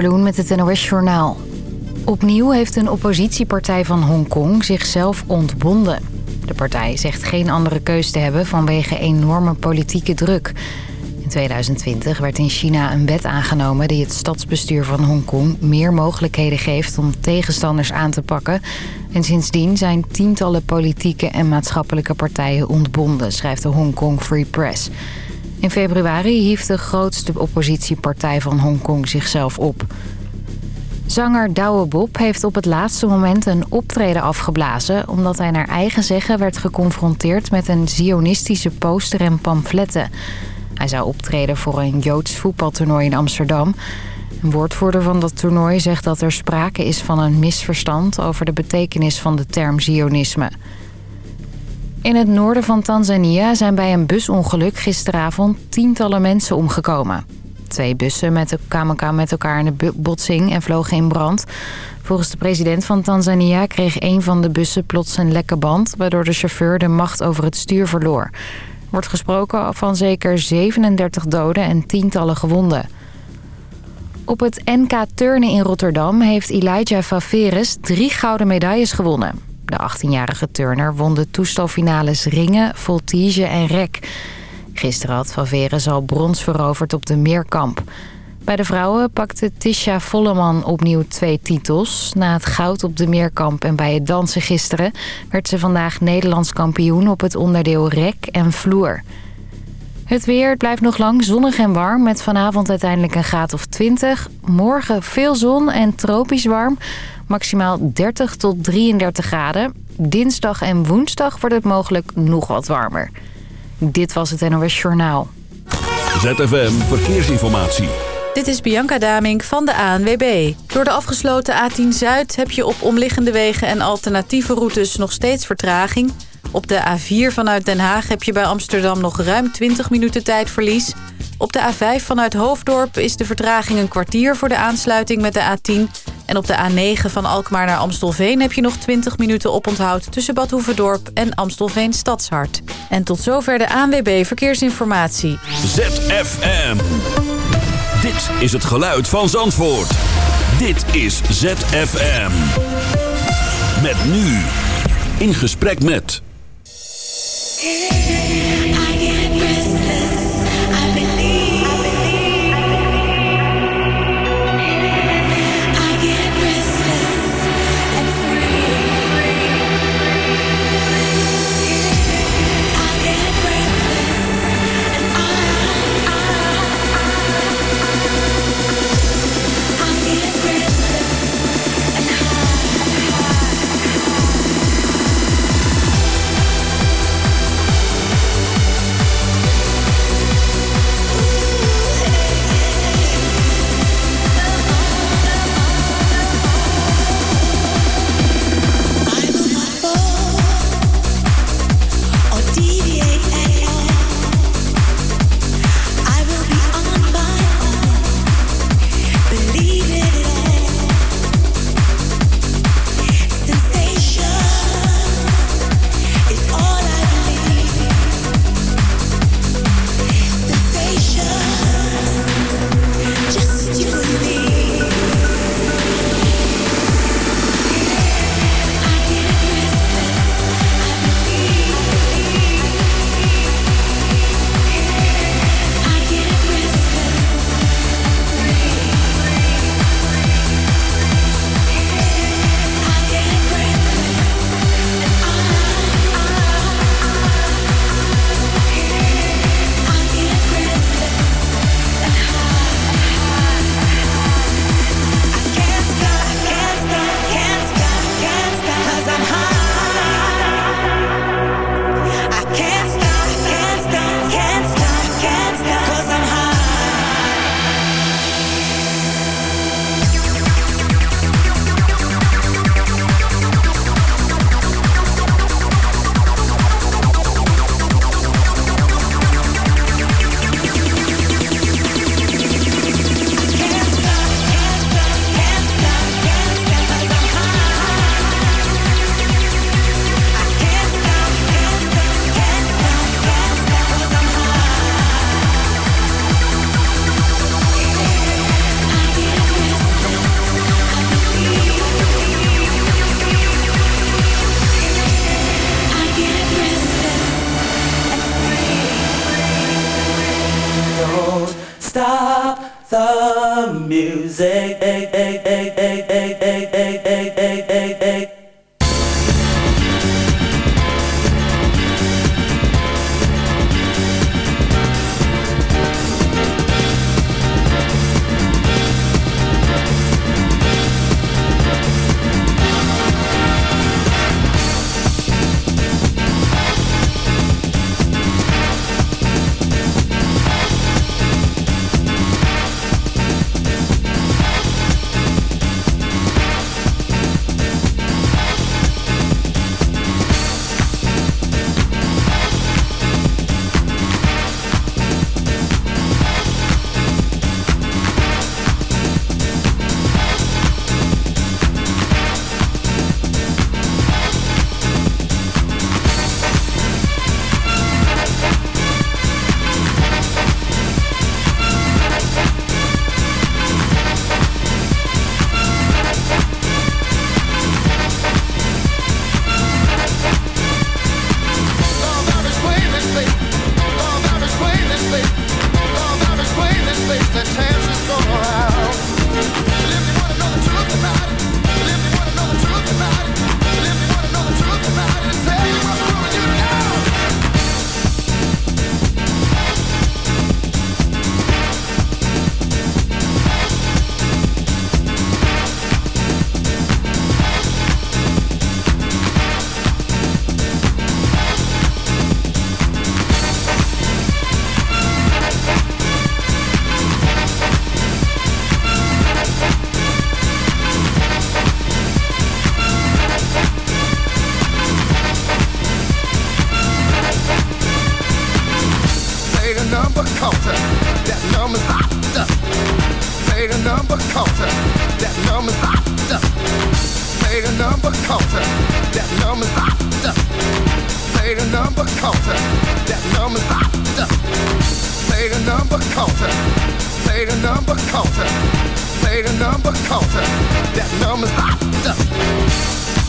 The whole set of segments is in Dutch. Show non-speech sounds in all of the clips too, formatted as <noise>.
Bloen met het NOS Journaal. Opnieuw heeft een oppositiepartij van Hongkong zichzelf ontbonden. De partij zegt geen andere keus te hebben vanwege enorme politieke druk. In 2020 werd in China een wet aangenomen die het stadsbestuur van Hongkong meer mogelijkheden geeft om tegenstanders aan te pakken. En sindsdien zijn tientallen politieke en maatschappelijke partijen ontbonden, schrijft de Hongkong Free Press. In februari hief de grootste oppositiepartij van Hongkong zichzelf op. Zanger Douwe Bob heeft op het laatste moment een optreden afgeblazen... omdat hij naar eigen zeggen werd geconfronteerd met een zionistische poster en pamfletten. Hij zou optreden voor een Joods voetbaltoernooi in Amsterdam. Een woordvoerder van dat toernooi zegt dat er sprake is van een misverstand... over de betekenis van de term zionisme. In het noorden van Tanzania zijn bij een busongeluk gisteravond tientallen mensen omgekomen. Twee bussen met, kwamen met elkaar in de botsing en vlogen in brand. Volgens de president van Tanzania kreeg een van de bussen plots een lekke band... waardoor de chauffeur de macht over het stuur verloor. Er wordt gesproken van zeker 37 doden en tientallen gewonden. Op het NK Turnen in Rotterdam heeft Elijah Faveres drie gouden medailles gewonnen. De 18-jarige turner won de toestelfinales ringen, voltige en rek. Gisteren had Faveres al brons veroverd op de meerkamp. Bij de vrouwen pakte Tisha Volleman opnieuw twee titels. Na het goud op de meerkamp en bij het dansen gisteren... werd ze vandaag Nederlands kampioen op het onderdeel rek en vloer. Het weer blijft nog lang zonnig en warm met vanavond uiteindelijk een graad of 20. Morgen veel zon en tropisch warm maximaal 30 tot 33 graden. Dinsdag en woensdag wordt het mogelijk nog wat warmer. Dit was het NOS Journaal. ZFM Verkeersinformatie. Dit is Bianca Damink van de ANWB. Door de afgesloten A10 Zuid heb je op omliggende wegen en alternatieve routes nog steeds vertraging. Op de A4 vanuit Den Haag heb je bij Amsterdam nog ruim 20 minuten tijdverlies. Op de A5 vanuit Hoofddorp is de vertraging een kwartier voor de aansluiting met de A10. En op de A9 van Alkmaar naar Amstelveen heb je nog 20 minuten oponthoud... tussen Bad Hoeverdorp en Amstelveen Stadshart. En tot zover de ANWB Verkeersinformatie. ZFM. Dit is het geluid van Zandvoort. Dit is ZFM. Met nu. In gesprek met... counter. That number's hot.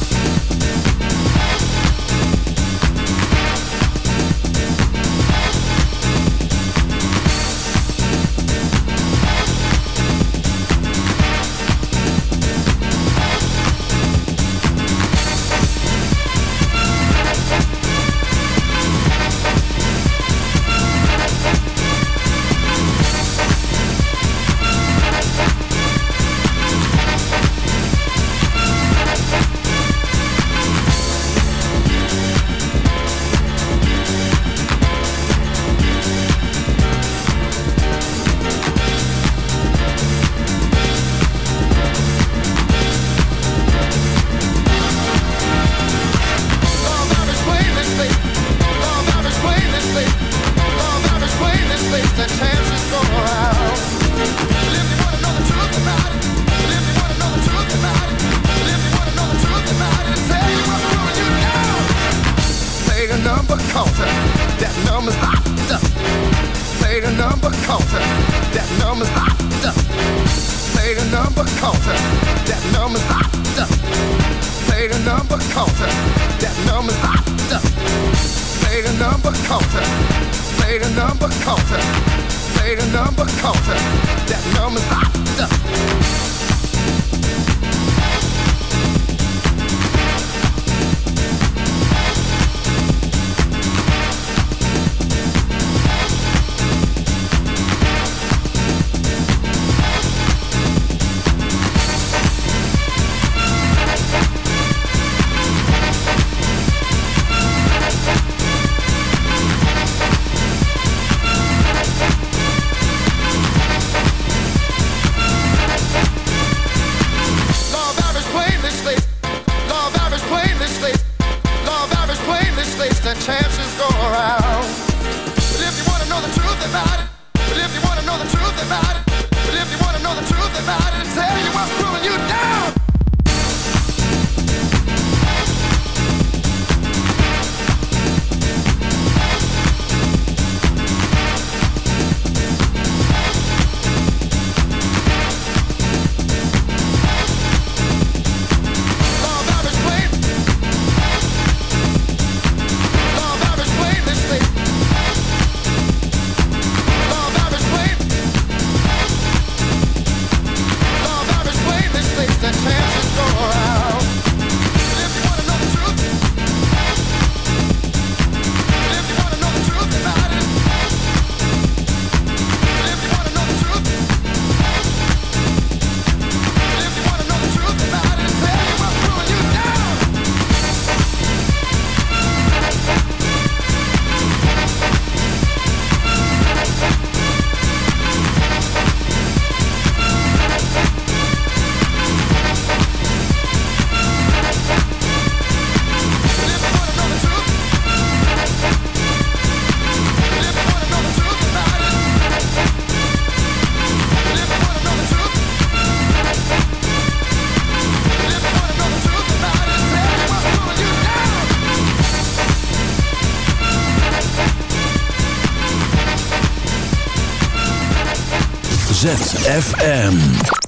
ZFM.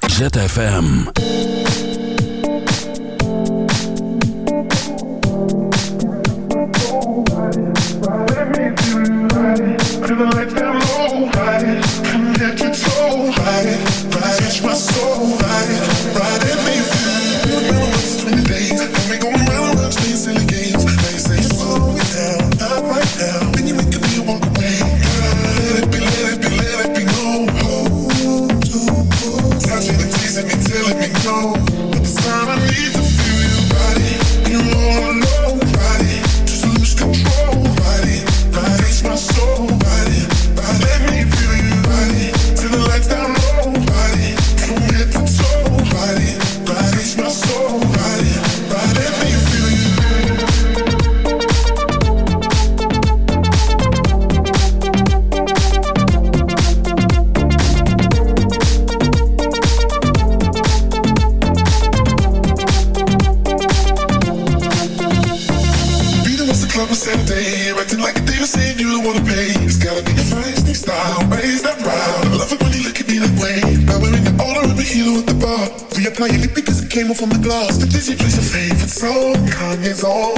ZFM. Let them know, right?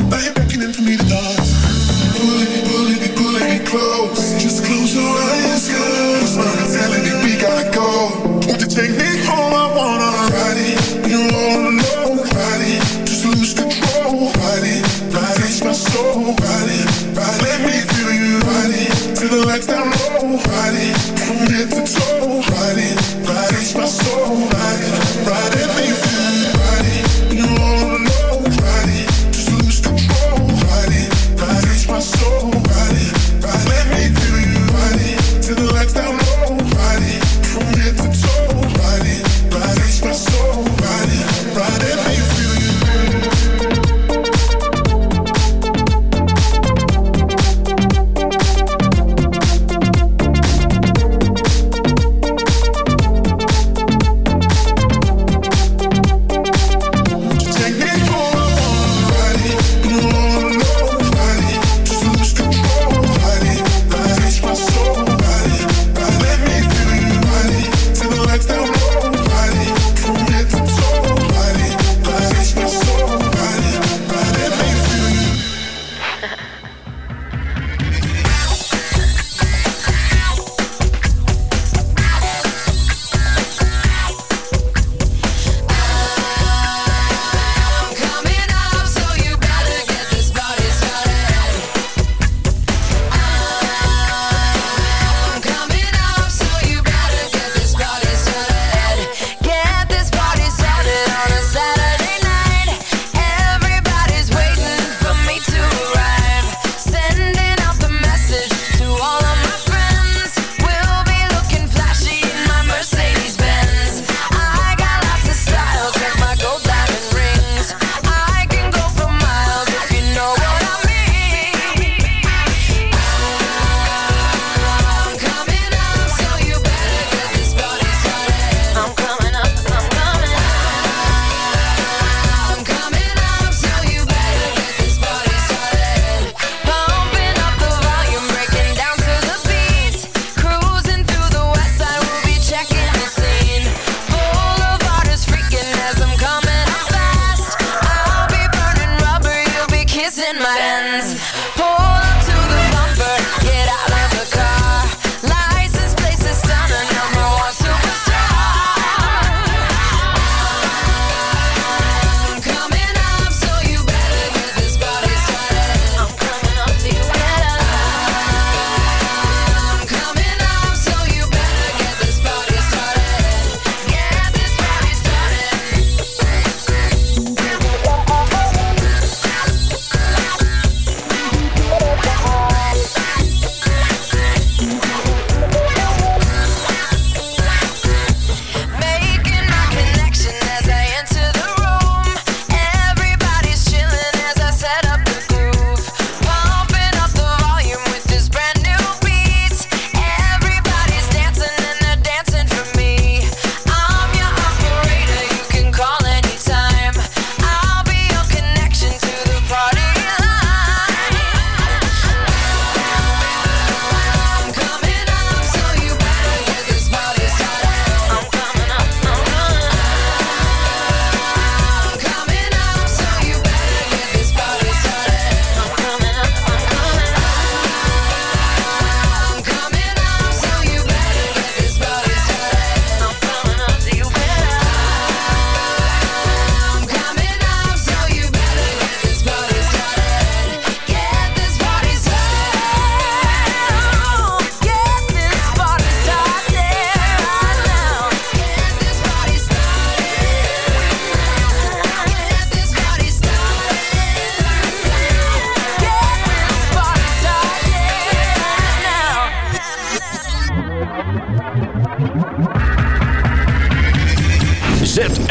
Baby.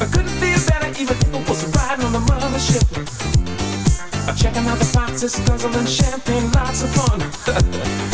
I couldn't feel better even if I was riding on the mothership. Checking out the boxes, guzzling champagne, lots of fun. <laughs>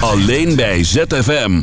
Alleen bij ZFM.